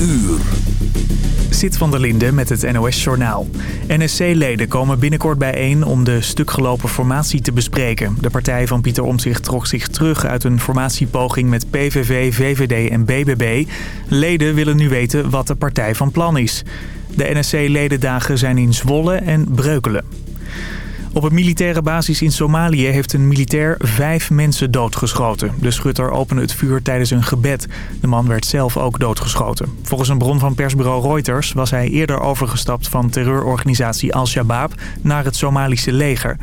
uur. Zit van der Linde met het NOS-journaal. NSC-leden komen binnenkort bijeen om de stukgelopen formatie te bespreken. De partij van Pieter Omtzigt trok zich terug uit een formatiepoging met PVV, VVD en BBB. Leden willen nu weten wat de partij van plan is. De NSC-ledendagen zijn in Zwolle en Breukelen. Op een militaire basis in Somalië heeft een militair vijf mensen doodgeschoten. De schutter opende het vuur tijdens een gebed. De man werd zelf ook doodgeschoten. Volgens een bron van persbureau Reuters was hij eerder overgestapt van terreurorganisatie Al-Shabaab naar het Somalische leger.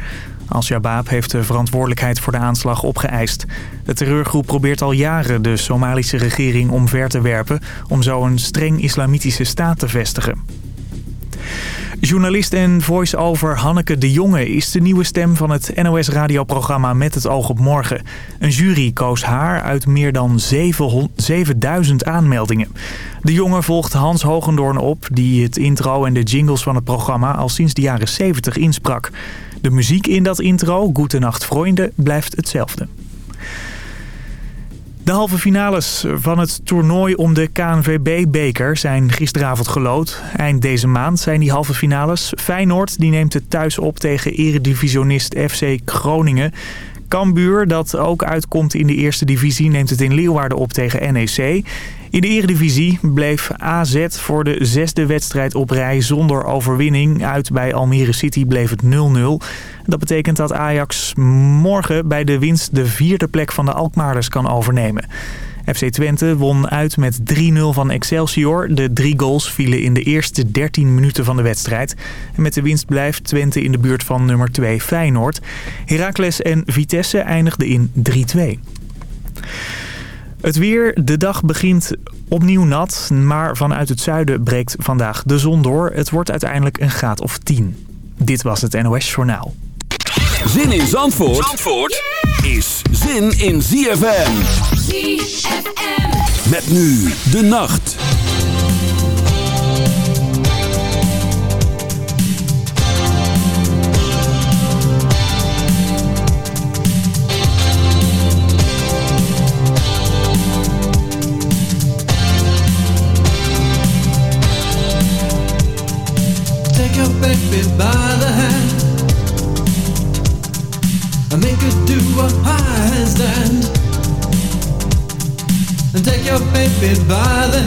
Al-Shabaab heeft de verantwoordelijkheid voor de aanslag opgeëist. De terreurgroep probeert al jaren de Somalische regering omver te werpen... om zo een streng islamitische staat te vestigen. Journalist en voice-over Hanneke de Jonge is de nieuwe stem van het NOS-radioprogramma Met het oog op morgen. Een jury koos haar uit meer dan 7000 aanmeldingen. De Jonge volgt Hans Hogendoorn op, die het intro en de jingles van het programma al sinds de jaren 70 insprak. De muziek in dat intro, Goedenacht Vrienden, blijft hetzelfde. De halve finales van het toernooi om de KNVB-beker zijn gisteravond gelood. Eind deze maand zijn die halve finales. Feyenoord die neemt het thuis op tegen eredivisionist FC Groningen. Cambuur, dat ook uitkomt in de eerste divisie, neemt het in Leeuwarden op tegen NEC. In de eredivisie bleef AZ voor de zesde wedstrijd op rij zonder overwinning. Uit bij Almere City bleef het 0-0. Dat betekent dat Ajax morgen bij de winst de vierde plek van de Alkmaarders kan overnemen. FC Twente won uit met 3-0 van Excelsior. De drie goals vielen in de eerste 13 minuten van de wedstrijd. Met de winst blijft Twente in de buurt van nummer 2 Feyenoord. Heracles en Vitesse eindigden in 3-2. Het weer, de dag begint opnieuw nat, maar vanuit het zuiden breekt vandaag de zon door. Het wordt uiteindelijk een graad of 10. Dit was het NOS Journaal. Zin in Zandvoort, Zandvoort is zin in ZFM. ZFM. Met nu de nacht. Take by the hand and make her do a handstand. And take your baby by the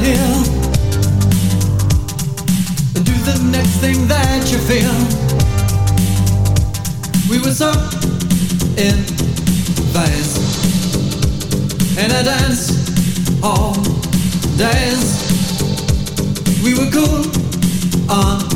do the next thing that you feel. We were so in in a dance all days. We were cool on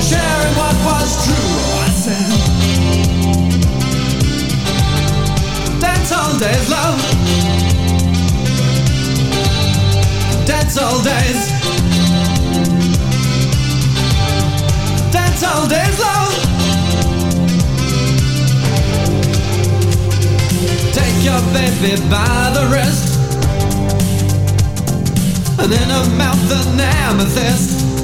sharing what was true. I said. Dance all days, love. All days. All days, love. Take your baby by the wrist. And in her mouth an amethyst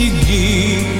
seguir.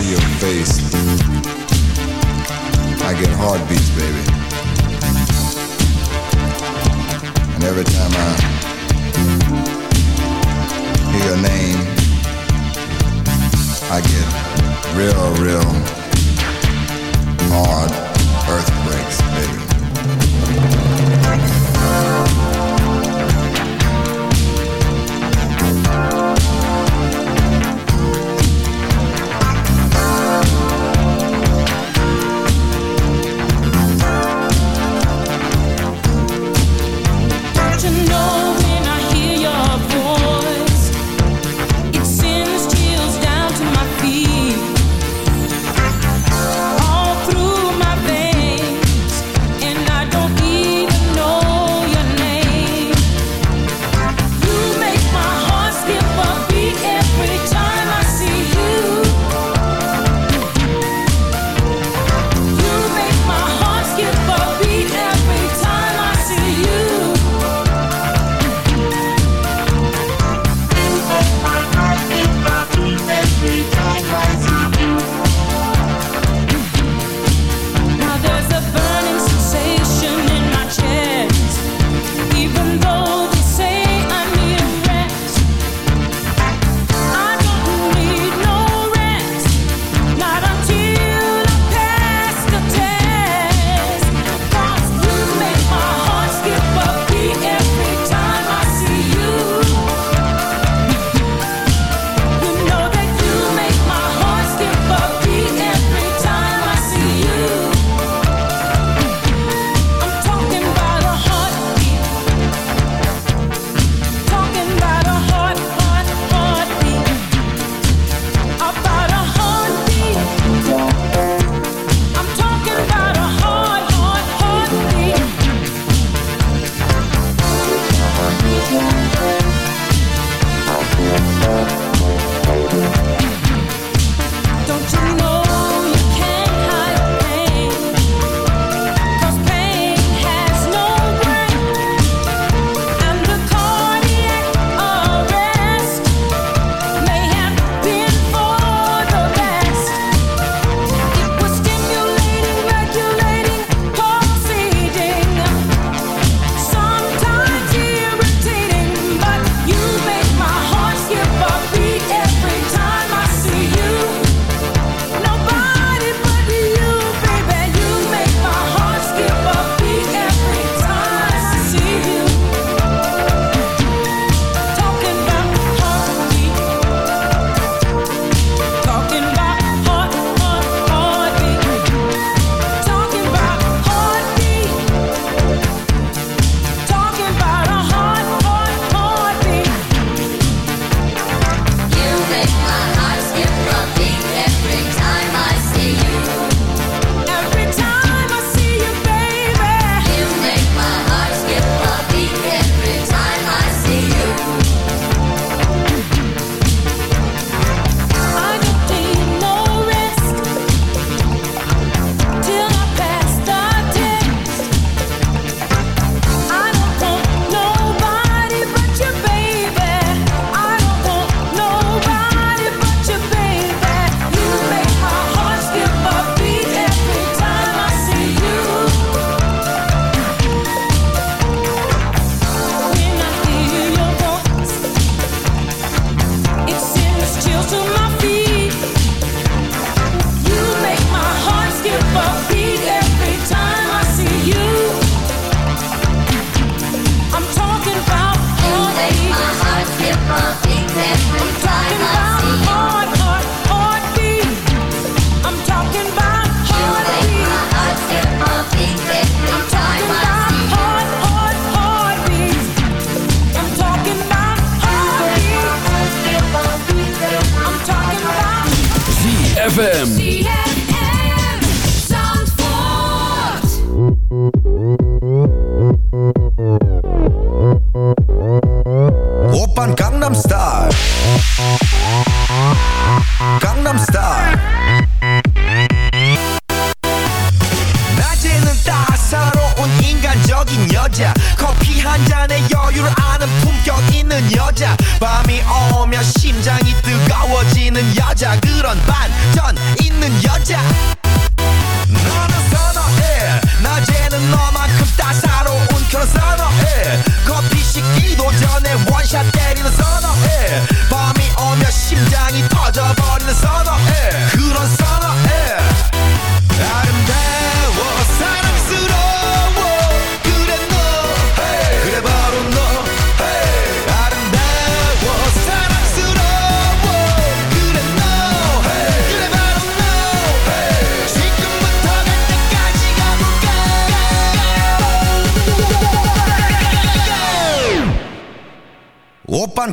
See your face, I get heartbeats, baby.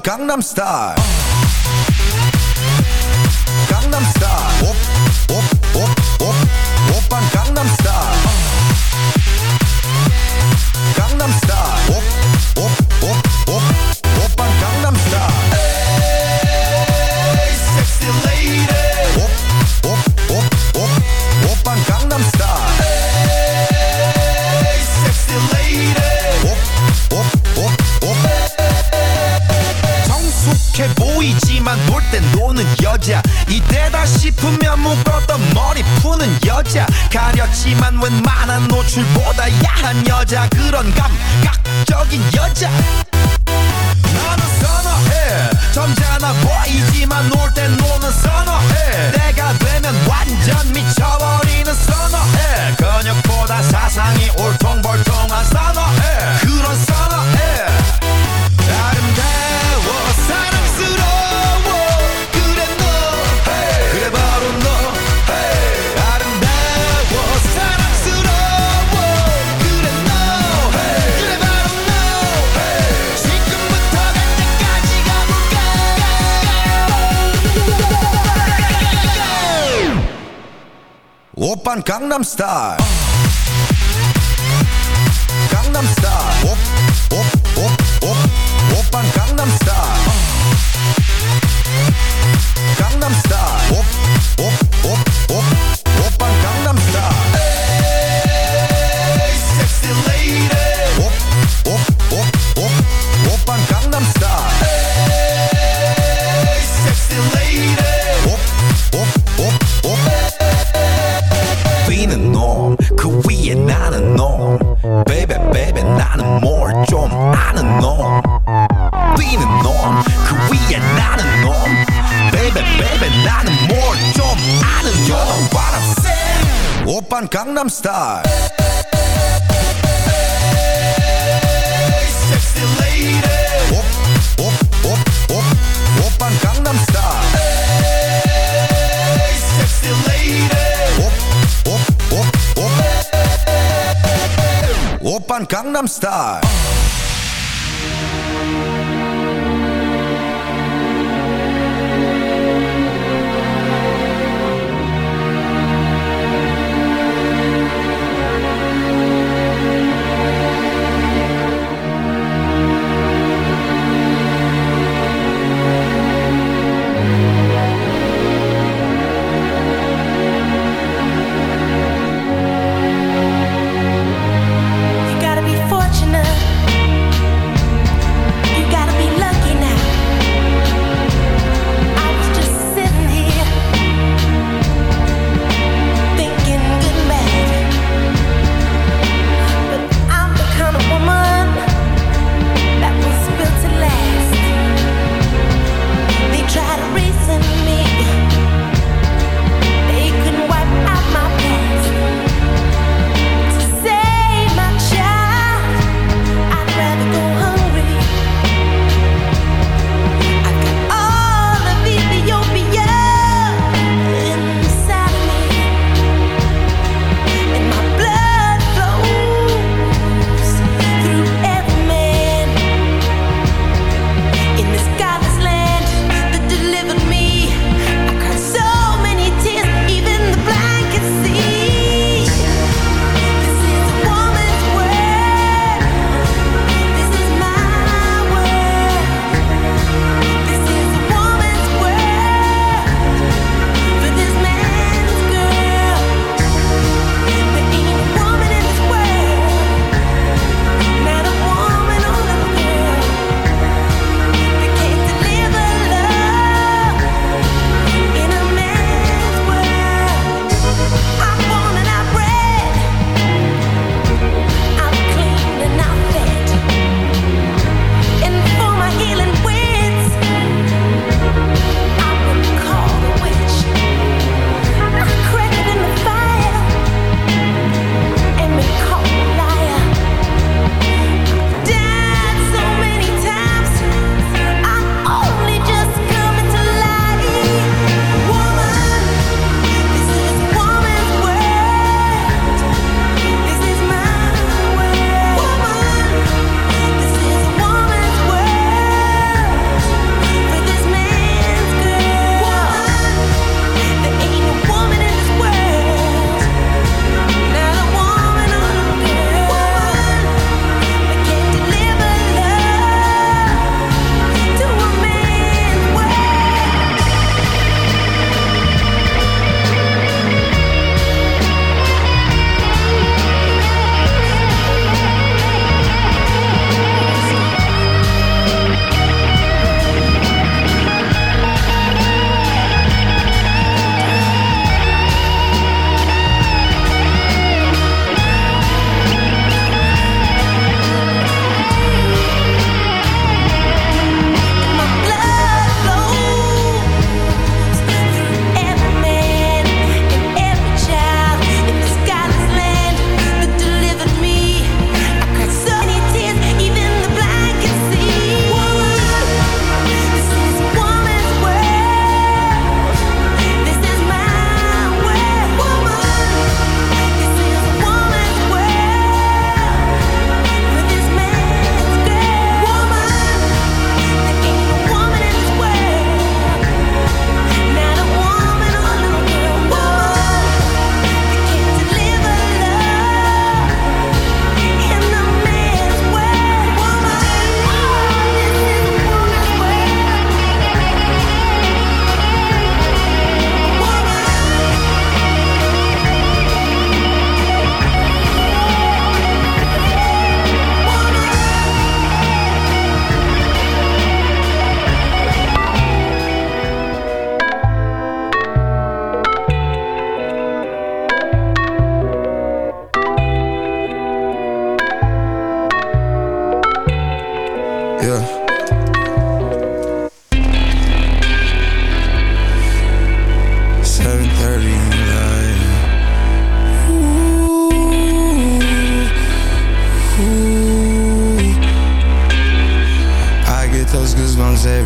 Gangnam Style. 감각적인 여자 I'm star. star.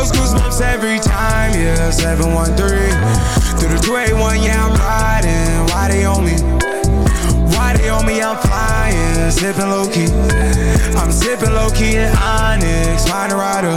those goosebumps every time, yeah 713 Through the 281, yeah, I'm riding Why they on me? Why they on me? I'm flying Sipping low-key I'm sipping low-key in Onyx Find a rider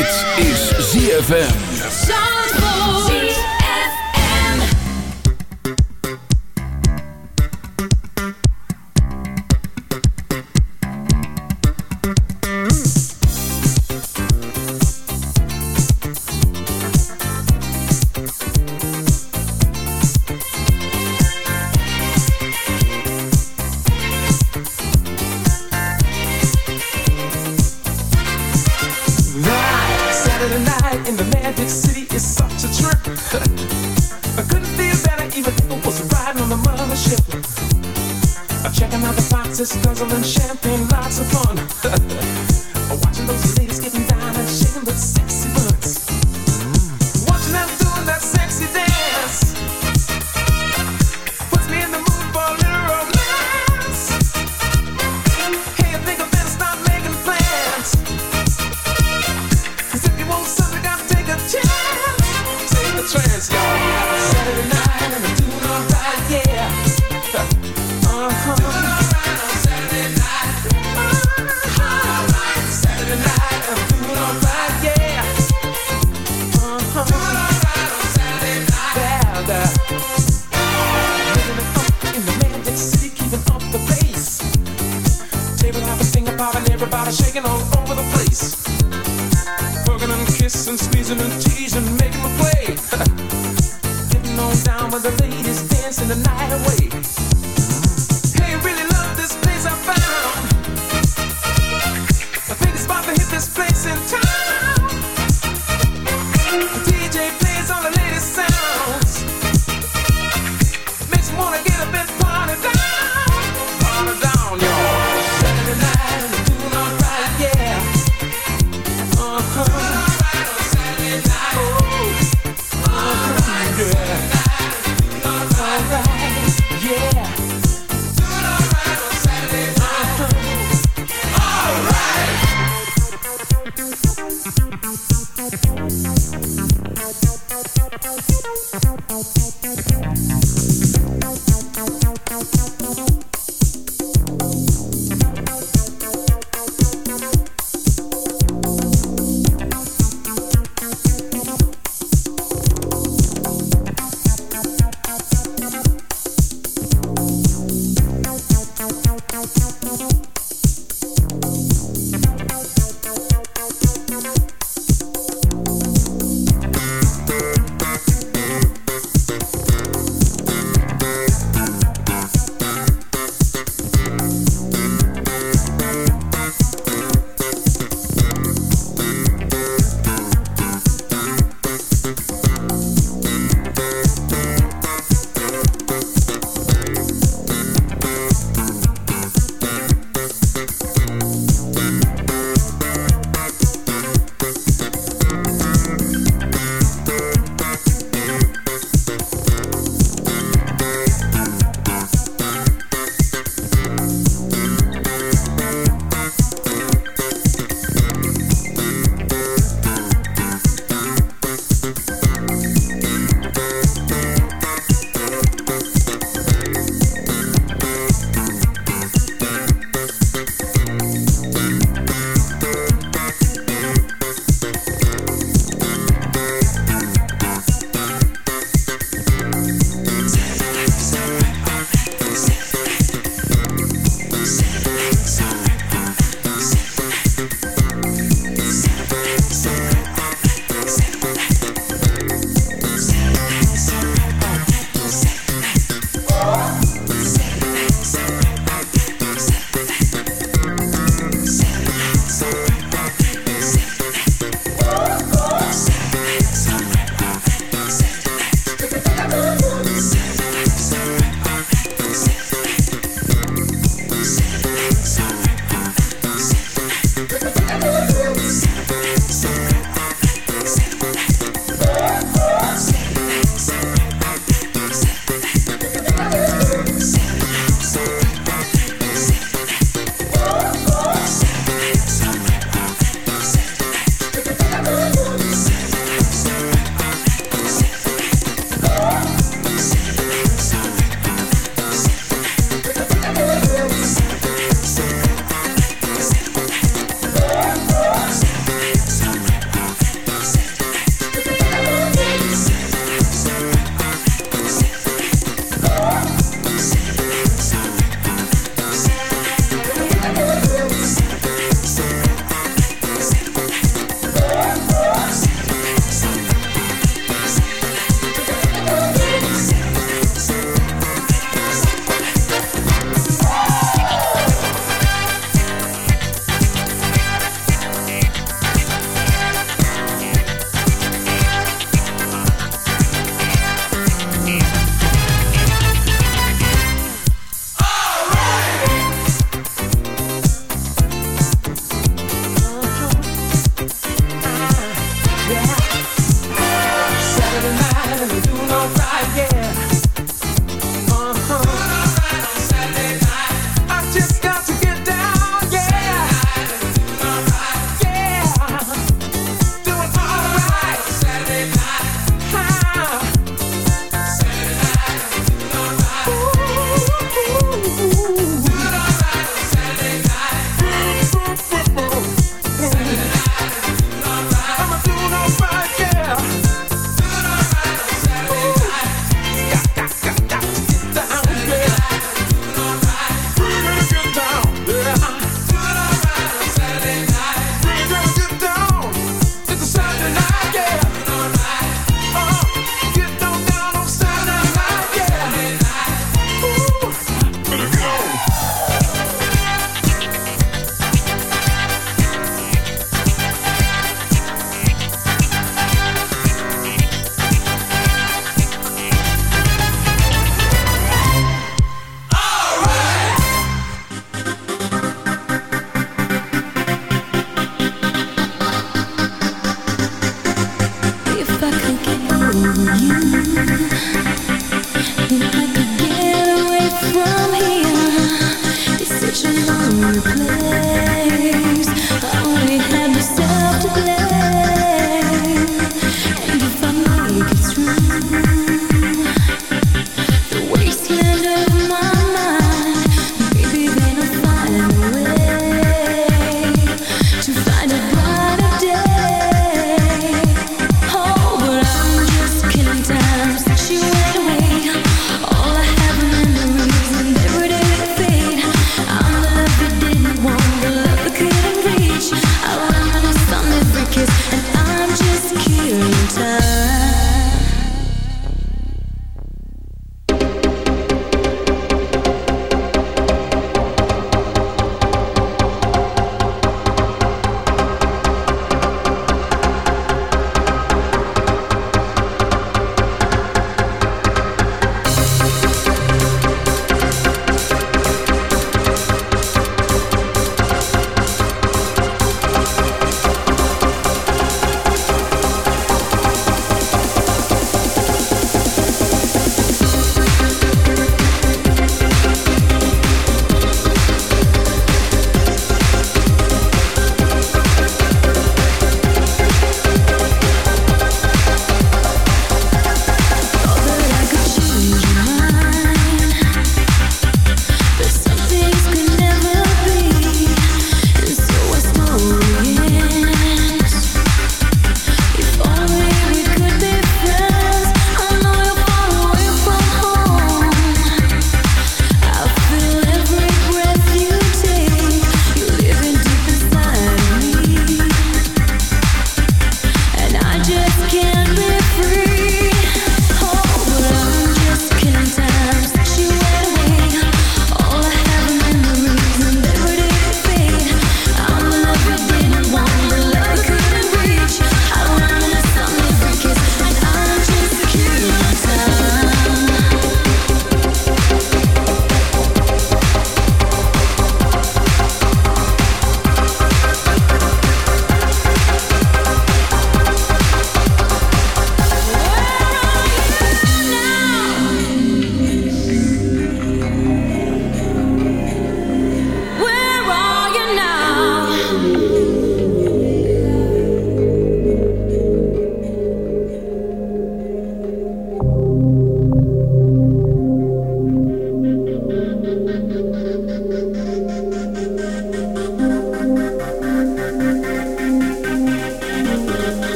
Dit is ZFM. Yes.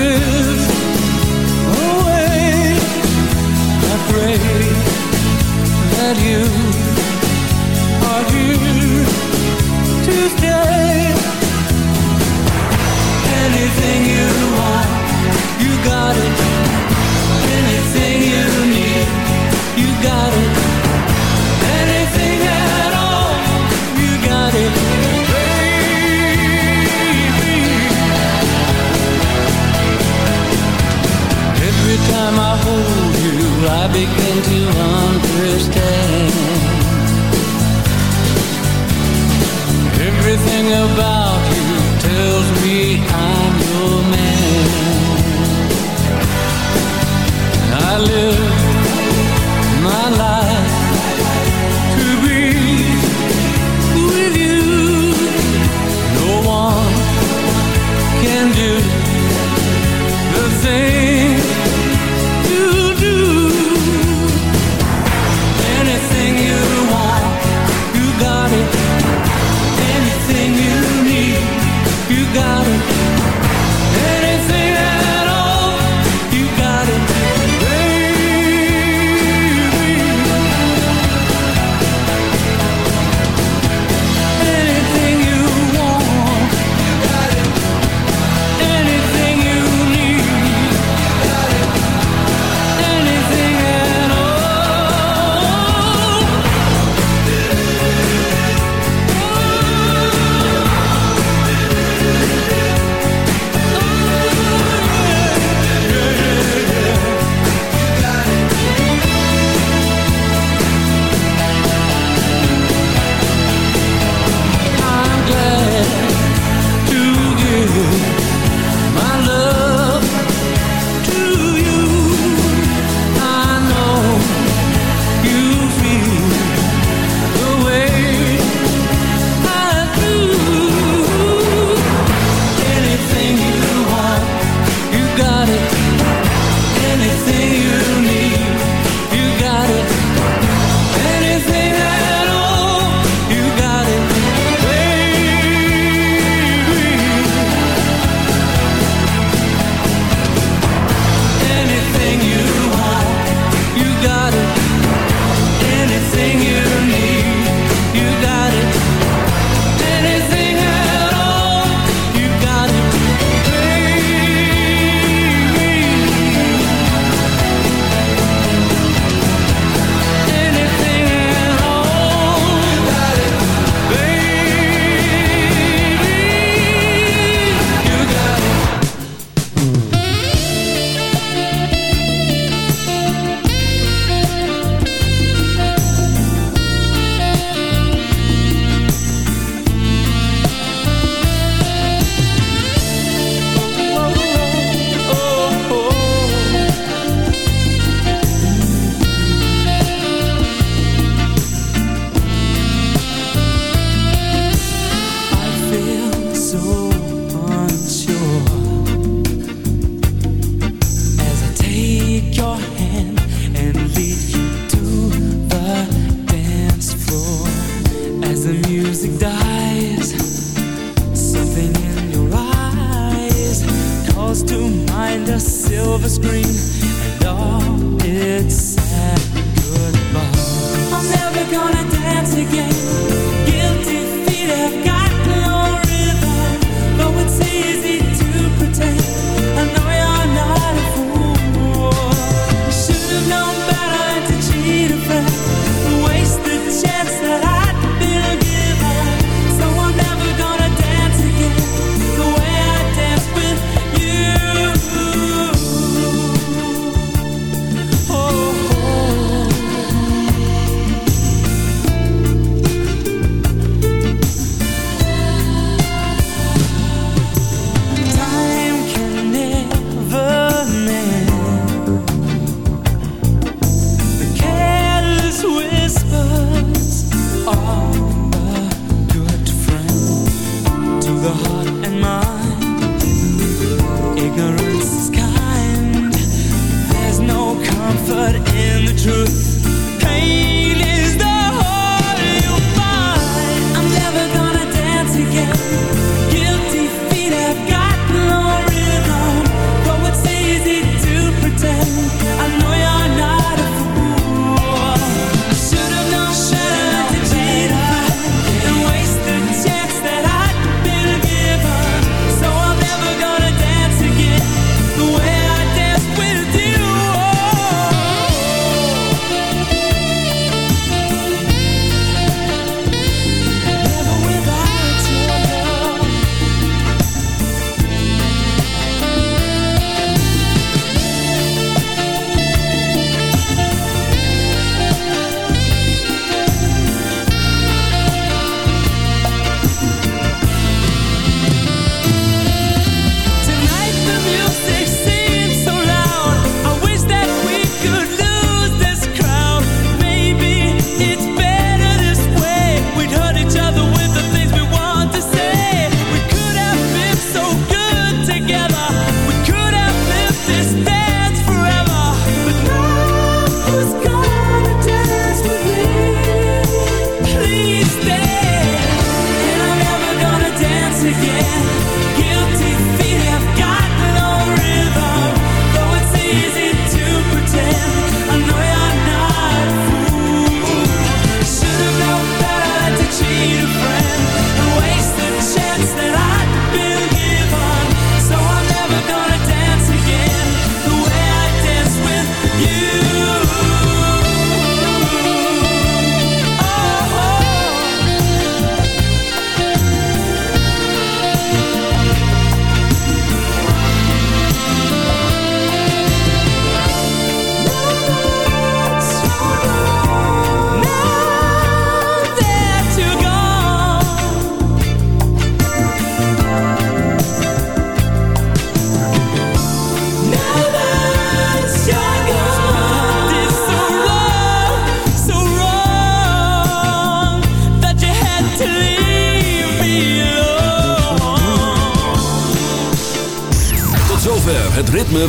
Tells calls to mind a silver screen